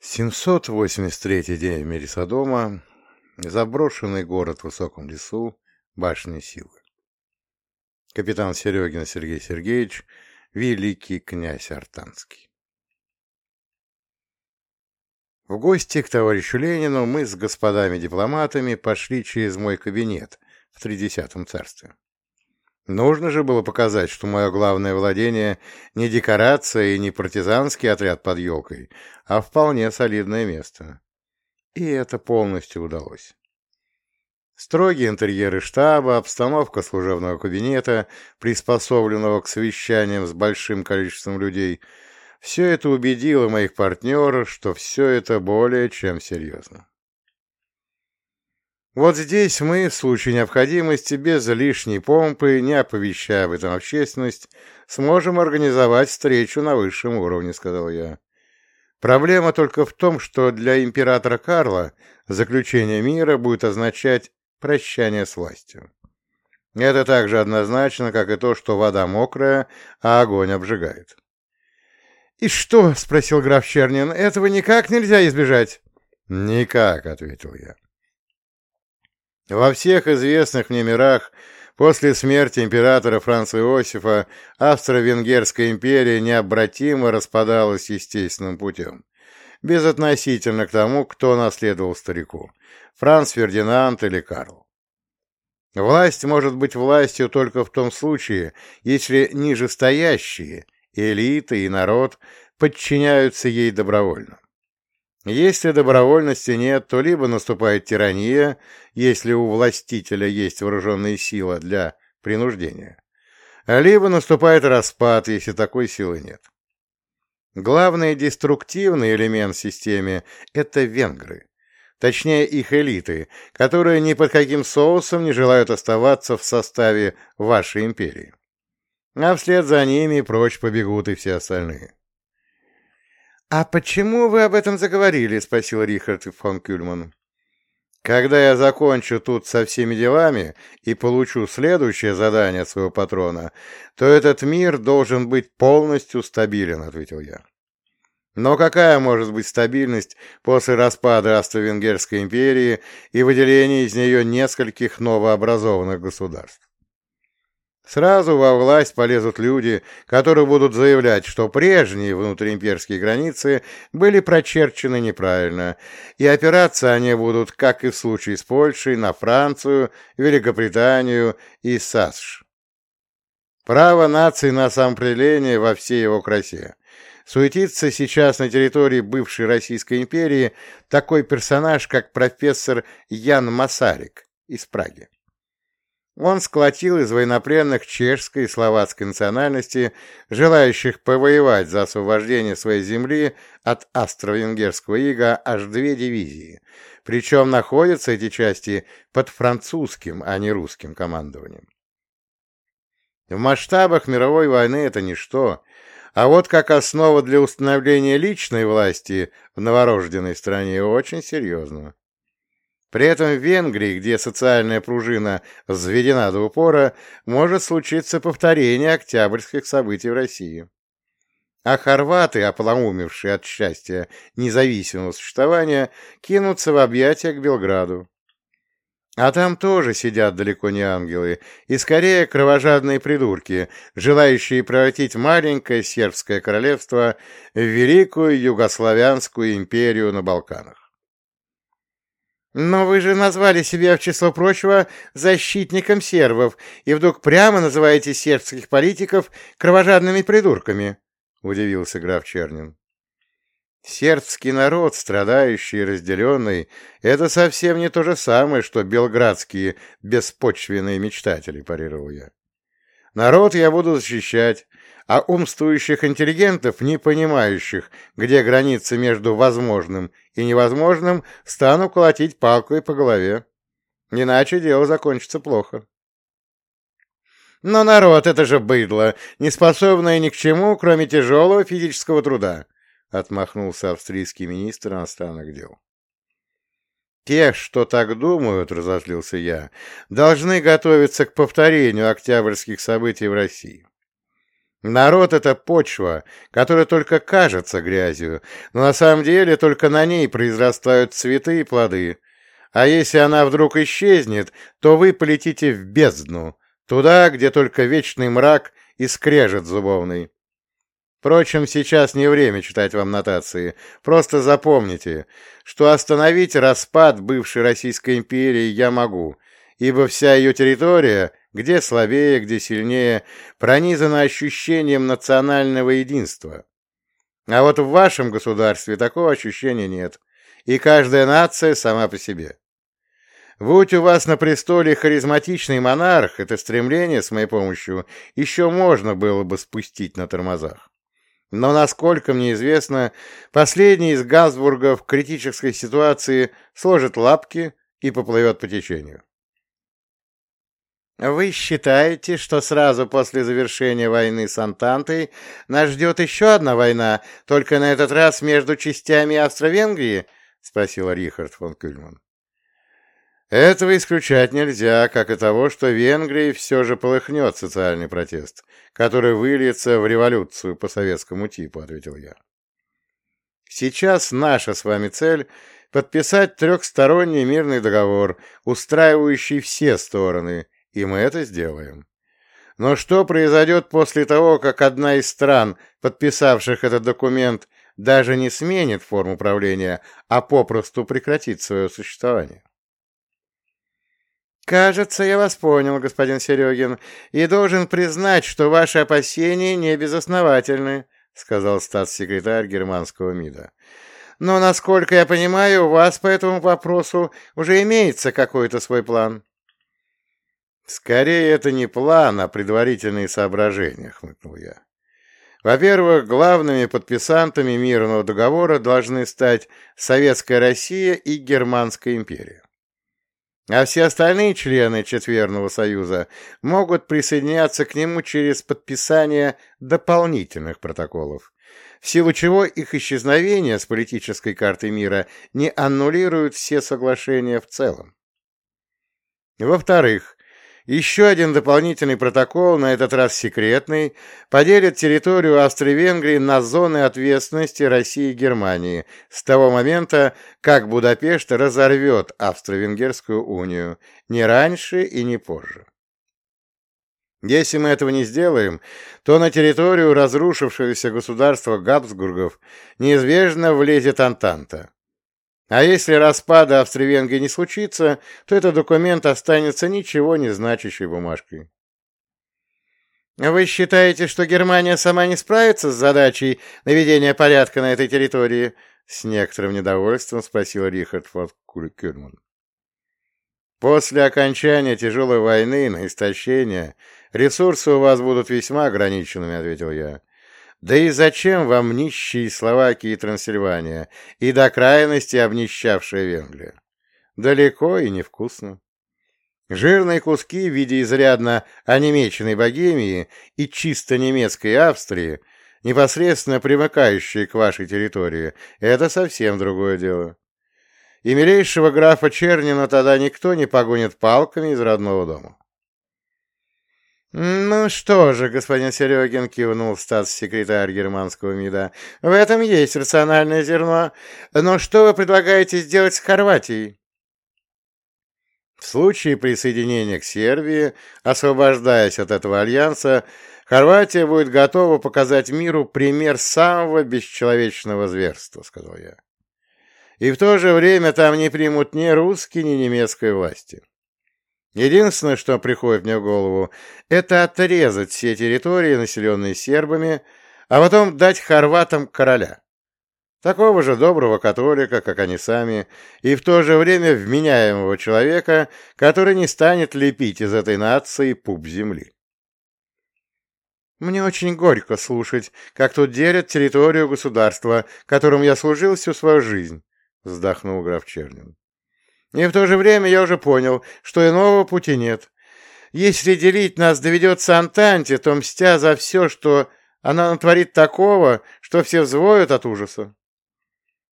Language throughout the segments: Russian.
783 день в мире Содома, заброшенный город в высоком лесу, башня силы. Капитан Серегин Сергей Сергеевич, великий князь Артанский. В гости к товарищу Ленину мы с господами-дипломатами пошли через мой кабинет в Тридесятом царстве. Нужно же было показать, что мое главное владение не декорация и не партизанский отряд под елкой, а вполне солидное место. И это полностью удалось. Строгие интерьеры штаба, обстановка служебного кабинета, приспособленного к совещаниям с большим количеством людей — все это убедило моих партнеров, что все это более чем серьезно. Вот здесь мы, в случае необходимости, без лишней помпы, не оповещая об этом общественность, сможем организовать встречу на высшем уровне, сказал я. Проблема только в том, что для императора Карла заключение мира будет означать прощание с властью. Это так же однозначно, как и то, что вода мокрая, а огонь обжигает. «И что?» — спросил граф Чернин. «Этого никак нельзя избежать?» «Никак», — ответил я. Во всех известных мне мирах после смерти императора Франца Иосифа Австро-Венгерская империя необратимо распадалась естественным путем, безотносительно к тому, кто наследовал старику – Франц Фердинанд или Карл. Власть может быть властью только в том случае, если нижестоящие, элита и народ подчиняются ей добровольно. Если добровольности нет, то либо наступает тирания, если у властителя есть вооруженные силы для принуждения, либо наступает распад, если такой силы нет. Главный деструктивный элемент в системе – это венгры, точнее их элиты, которые ни под каким соусом не желают оставаться в составе вашей империи. А вслед за ними прочь побегут и все остальные. «А почему вы об этом заговорили?» — спросил Рихард фон Кюльман. «Когда я закончу тут со всеми делами и получу следующее задание своего патрона, то этот мир должен быть полностью стабилен», — ответил я. Но какая может быть стабильность после распада Австро-Венгерской империи и выделения из нее нескольких новообразованных государств? Сразу во власть полезут люди, которые будут заявлять, что прежние внутриимперские границы были прочерчены неправильно, и опираться они будут, как и в случае с Польшей, на Францию, Великобританию и САСШ. Право нации на самоопределение во всей его красе. Суетится сейчас на территории бывшей Российской империи такой персонаж, как профессор Ян Масарик из Праги. Он сколотил из военнопленных чешской и словацкой национальности, желающих повоевать за освобождение своей земли от австро-венгерского ига аж две дивизии, причем находятся эти части под французским, а не русским командованием. В масштабах мировой войны это ничто, а вот как основа для установления личной власти в новорожденной стране очень серьезно. При этом в Венгрии, где социальная пружина взведена до упора, может случиться повторение октябрьских событий в России. А хорваты, ополоумевшие от счастья независимого существования, кинутся в объятия к Белграду. А там тоже сидят далеко не ангелы, и скорее кровожадные придурки, желающие превратить маленькое сербское королевство в великую югославянскую империю на Балканах. «Но вы же назвали себя, в число прочего, защитником сербов, и вдруг прямо называете сербских политиков кровожадными придурками», — удивился граф Чернин. «Сербский народ, страдающий и разделенный, это совсем не то же самое, что белградские беспочвенные мечтатели», — парировал я. «Народ я буду защищать, а умствующих интеллигентов, не понимающих, где граница между возможным и невозможным, стану колотить палкой по голове. Иначе дело закончится плохо. Но народ — это же быдло, не способное ни к чему, кроме тяжелого физического труда, — отмахнулся австрийский министр иностранных дел. «Те, что так думают, — разозлился я, — должны готовиться к повторению октябрьских событий в России. Народ — это почва, которая только кажется грязью, но на самом деле только на ней произрастают цветы и плоды. А если она вдруг исчезнет, то вы полетите в бездну, туда, где только вечный мрак и скрежет зубовный. Впрочем, сейчас не время читать вам нотации. Просто запомните, что остановить распад бывшей Российской империи я могу, ибо вся ее территория, где слабее, где сильнее, пронизана ощущением национального единства. А вот в вашем государстве такого ощущения нет, и каждая нация сама по себе. Будь у вас на престоле харизматичный монарх, это стремление с моей помощью еще можно было бы спустить на тормозах. Но, насколько мне известно, последний из Газбурга в критической ситуации сложит лапки и поплывет по течению. «Вы считаете, что сразу после завершения войны с Антантой нас ждет еще одна война, только на этот раз между частями Австро-Венгрии?» — спросил Рихард фон Кюльман. Этого исключать нельзя, как и того, что Венгрии все же полыхнет социальный протест, который выльется в революцию по советскому типу, ответил я. Сейчас наша с вами цель — подписать трехсторонний мирный договор, устраивающий все стороны, и мы это сделаем. Но что произойдет после того, как одна из стран, подписавших этот документ, даже не сменит форму правления, а попросту прекратит свое существование? «Кажется, я вас понял, господин Серегин, и должен признать, что ваши опасения не безосновательны», сказал статс-секретарь германского МИДа. «Но, насколько я понимаю, у вас по этому вопросу уже имеется какой-то свой план». «Скорее, это не план, а предварительные соображения», — хмыкнул я. Во-первых, главными подписантами мирного договора должны стать Советская Россия и Германская империя а все остальные члены Четверного Союза могут присоединяться к нему через подписание дополнительных протоколов, в силу чего их исчезновение с политической карты мира не аннулирует все соглашения в целом. Во-вторых, еще один дополнительный протокол, на этот раз секретный, поделит территорию Австро-Венгрии на зоны ответственности России и Германии с того момента, как Будапешт разорвет Австро-Венгерскую унию, не раньше и не позже. Если мы этого не сделаем, то на территорию разрушившегося государства Габсбургов неизбежно влезет Антанта, а если распада Австро-Венгрии не случится, то этот документ останется ничего не значащей бумажкой. «Вы считаете, что Германия сама не справится с задачей наведения порядка на этой территории?» С некоторым недовольством спросил Рихард фон Кюрман. «После окончания тяжелой войны на истощение ресурсы у вас будут весьма ограниченными», — ответил я. Да и зачем вам нищие Словакия и Трансильвания, и до крайности обнищавшая Венгрия? Далеко и невкусно. Жирные куски в виде изрядно онемеченной Богемии и чисто немецкой Австрии, непосредственно примыкающие к вашей территории, это совсем другое дело. И милейшего графа Чернина тогда никто не погонит палками из родного дома. «Ну что же, господин Серегин», — кивнул статс-секретарь германского МИДа, — «в этом есть рациональное зерно. Но что вы предлагаете сделать с Хорватией?» В случае присоединения к Сербии, освобождаясь от этого альянса, Хорватия будет готова показать миру пример самого бесчеловечного зверства, — сказал я. И в то же время там не примут ни русские, ни немецкой власти. Единственное, что приходит мне в голову, это отрезать все территории, населенные сербами, а потом дать хорватам короля. Такого же доброго католика, как они сами, и в то же время вменяемого человека, который не станет лепить из этой нации пуп земли. Мне очень горько слушать, как тут делят территорию государства, которым я служил всю свою жизнь, — вздохнул граф Чернин. И в то же время я уже понял, что иного пути нет. Если делить нас доведется Антанте, то мстя за все, что она натворит такого, что все взвоют от ужаса.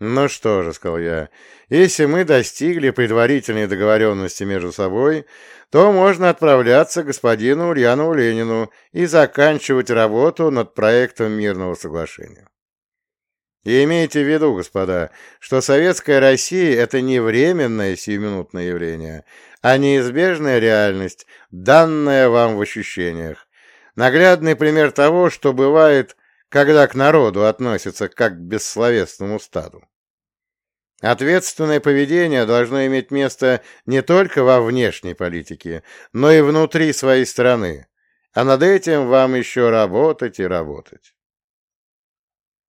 «Ну что же», — сказал я, — «если мы достигли предварительной договоренности между собой, то можно отправляться к господину Ульянову Ленину и заканчивать работу над проектом мирного соглашения. И имейте в виду, господа, что советская Россия – это не временное сиюминутное явление, а неизбежная реальность, данная вам в ощущениях. Наглядный пример того, что бывает, когда к народу относятся как к бессловесному стаду. Ответственное поведение должно иметь место не только во внешней политике, но и внутри своей страны, а над этим вам еще работать и работать.